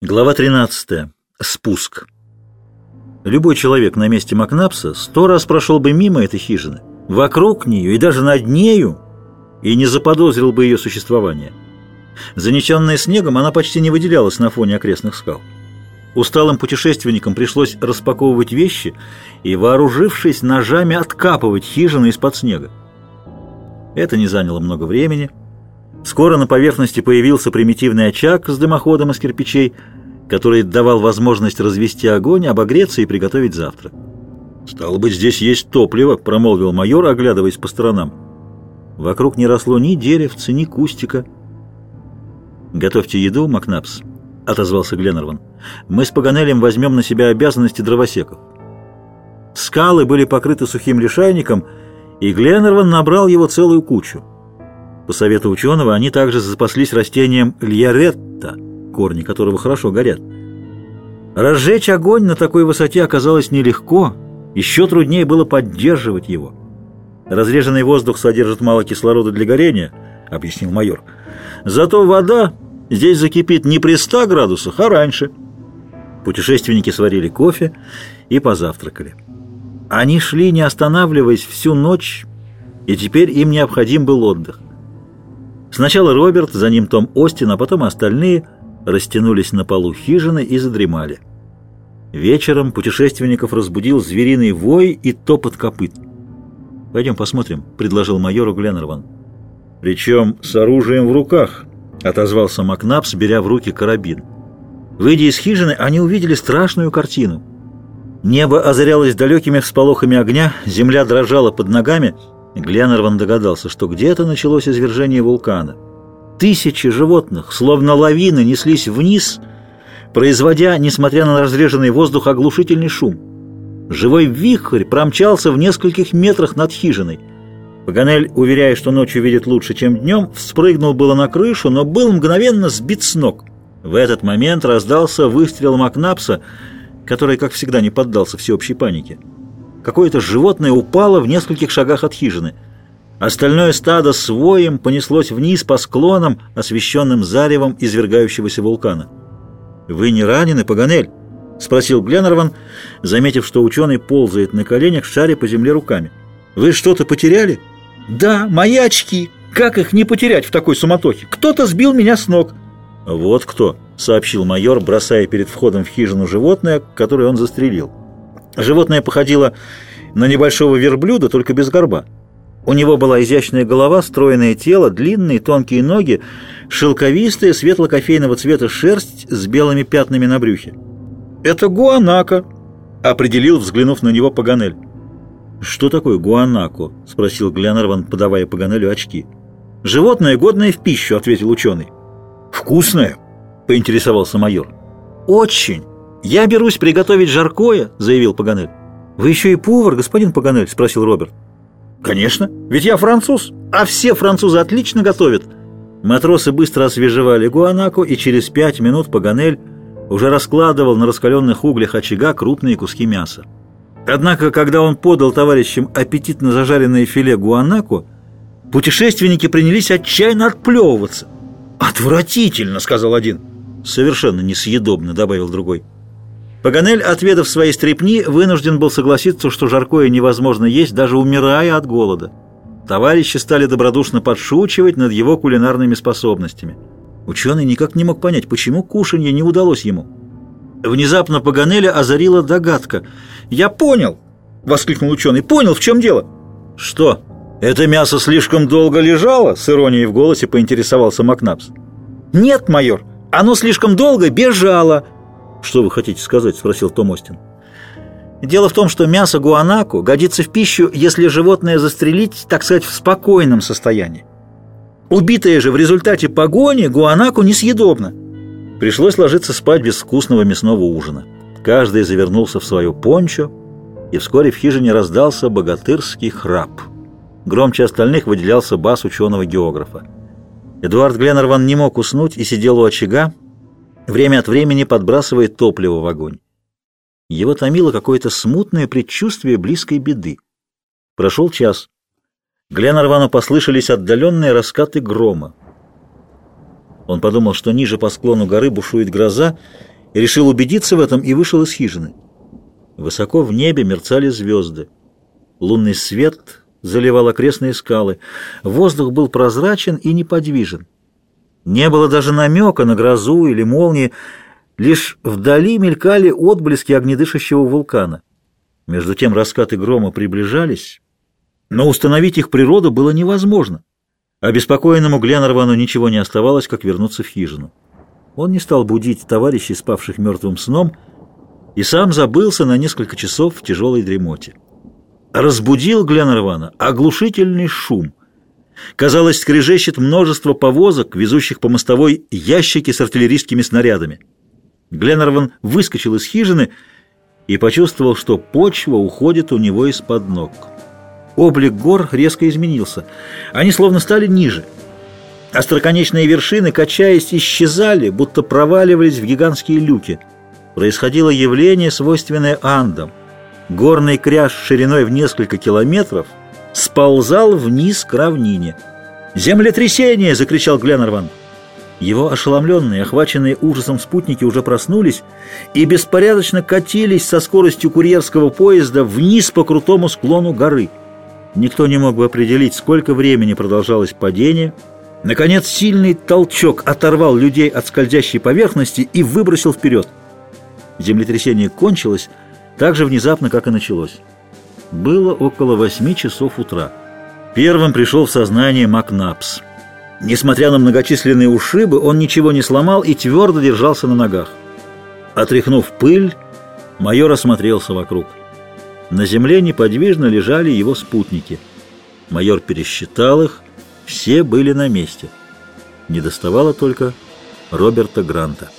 Глава 13. Спуск. Любой человек на месте Макнапса сто раз прошел бы мимо этой хижины, вокруг нее и даже над нею, и не заподозрил бы ее существование. Занесенная снегом, она почти не выделялась на фоне окрестных скал. Усталым путешественникам пришлось распаковывать вещи и, вооружившись ножами, откапывать хижину из-под снега. Это не заняло много времени – Скоро на поверхности появился примитивный очаг с дымоходом из кирпичей, который давал возможность развести огонь, обогреться и приготовить завтрак. «Стало быть, здесь есть топливо», — промолвил майор, оглядываясь по сторонам. Вокруг не росло ни деревца, ни кустика. «Готовьте еду, Макнапс», — отозвался Гленнерван. «Мы с Паганелем возьмем на себя обязанности дровосеков». Скалы были покрыты сухим лишайником, и Гленнерван набрал его целую кучу. По совету ученого они также запаслись растением льяретта, корни которого хорошо горят. Разжечь огонь на такой высоте оказалось нелегко, еще труднее было поддерживать его. Разреженный воздух содержит мало кислорода для горения, объяснил майор. Зато вода здесь закипит не при 100 градусах, а раньше. Путешественники сварили кофе и позавтракали. Они шли, не останавливаясь, всю ночь, и теперь им необходим был отдых. Сначала Роберт, за ним Том Остин, а потом остальные растянулись на полу хижины и задремали. Вечером путешественников разбудил звериный вой и топот копыт. «Пойдем посмотрим», — предложил майору Гленнерван. «Причем с оружием в руках», — отозвался Макнапс, беря в руки карабин. Выйдя из хижины, они увидели страшную картину. Небо озарялось далекими всполохами огня, земля дрожала под ногами — Гленнерван догадался, что где-то началось извержение вулкана. Тысячи животных, словно лавины, неслись вниз, производя, несмотря на разреженный воздух, оглушительный шум. Живой вихрь промчался в нескольких метрах над хижиной. Паганель, уверяя, что ночью видит лучше, чем днем, вспрыгнул было на крышу, но был мгновенно сбит с ног. В этот момент раздался выстрел Макнапса, который, как всегда, не поддался всеобщей панике. Какое-то животное упало в нескольких шагах от хижины. Остальное стадо с воем понеслось вниз по склонам, освещенным заревом извергающегося вулкана. «Вы не ранены, Паганель?» — спросил Гленнерван, заметив, что ученый ползает на коленях, шаря по земле руками. «Вы что-то потеряли?» «Да, мои очки. Как их не потерять в такой суматохе? Кто-то сбил меня с ног». «Вот кто», — сообщил майор, бросая перед входом в хижину животное, которое он застрелил. Животное походило на небольшого верблюда, только без горба. У него была изящная голова, стройное тело, длинные тонкие ноги, шелковистая светло-кофейного цвета шерсть с белыми пятнами на брюхе. «Это гуанако», — определил, взглянув на него Паганель. «Что такое гуанако?» — спросил Гленнерван, подавая Паганелю очки. «Животное, годное в пищу», — ответил ученый. «Вкусное?» — поинтересовался майор. «Очень!» «Я берусь приготовить жаркое», — заявил Паганель. «Вы еще и повар, господин Паганель?» — спросил Роберт. «Конечно, ведь я француз, а все французы отлично готовят». Матросы быстро освежевали гуанаку, и через пять минут Паганель уже раскладывал на раскаленных углях очага крупные куски мяса. Однако, когда он подал товарищам аппетитно зажаренное филе гуанаку, путешественники принялись отчаянно отплевываться. «Отвратительно!» — сказал один. «Совершенно несъедобно», — добавил другой. Паганель, отведав свои стрепни, вынужден был согласиться, что жаркое невозможно есть, даже умирая от голода. Товарищи стали добродушно подшучивать над его кулинарными способностями. Ученый никак не мог понять, почему кушанье не удалось ему. Внезапно Паганеля озарила догадка. «Я понял!» — воскликнул ученый. «Понял, в чем дело?» «Что? Это мясо слишком долго лежало?» — с иронией в голосе поинтересовался Макнапс. «Нет, майор, оно слишком долго бежало!» «Что вы хотите сказать?» – спросил Том Остин. «Дело в том, что мясо гуанаку годится в пищу, если животное застрелить, так сказать, в спокойном состоянии. Убитое же в результате погони гуанаку несъедобно. Пришлось ложиться спать без вкусного мясного ужина. Каждый завернулся в свою пончо, и вскоре в хижине раздался богатырский храп. Громче остальных выделялся бас ученого-географа. Эдуард Гленнерван не мог уснуть и сидел у очага, время от времени подбрасывает топливо в огонь. Его томило какое-то смутное предчувствие близкой беды. Прошел час. Гленнервану послышались отдаленные раскаты грома. Он подумал, что ниже по склону горы бушует гроза, решил убедиться в этом и вышел из хижины. Высоко в небе мерцали звезды. Лунный свет заливал окрестные скалы. Воздух был прозрачен и неподвижен. Не было даже намека на грозу или молнии, лишь вдали мелькали отблески огнедышащего вулкана. Между тем раскаты грома приближались, но установить их природу было невозможно. Обеспокоенному Гленнервану ничего не оставалось, как вернуться в хижину. Он не стал будить товарищей, спавших мертвым сном, и сам забылся на несколько часов в тяжелой дремоте. Разбудил Гленнервана оглушительный шум. Казалось, скрежещет множество повозок, везущих по мостовой ящики с артиллерийскими снарядами. Гленнерван выскочил из хижины и почувствовал, что почва уходит у него из-под ног. Облик гор резко изменился. Они словно стали ниже. Остроконечные вершины, качаясь, исчезали, будто проваливались в гигантские люки. Происходило явление, свойственное Андам. Горный кряж шириной в несколько километров сползал вниз к равнине. «Землетрясение!» — закричал Гленнерван. Его ошеломленные, охваченные ужасом спутники уже проснулись и беспорядочно катились со скоростью курьерского поезда вниз по крутому склону горы. Никто не мог бы определить, сколько времени продолжалось падение. Наконец, сильный толчок оторвал людей от скользящей поверхности и выбросил вперед. Землетрясение кончилось так же внезапно, как и началось. Было около восьми часов утра. Первым пришел в сознание Макнапс. Несмотря на многочисленные ушибы, он ничего не сломал и твердо держался на ногах. Отряхнув пыль, майор осмотрелся вокруг. На земле неподвижно лежали его спутники. Майор пересчитал их, все были на месте. Не доставало только Роберта Гранта.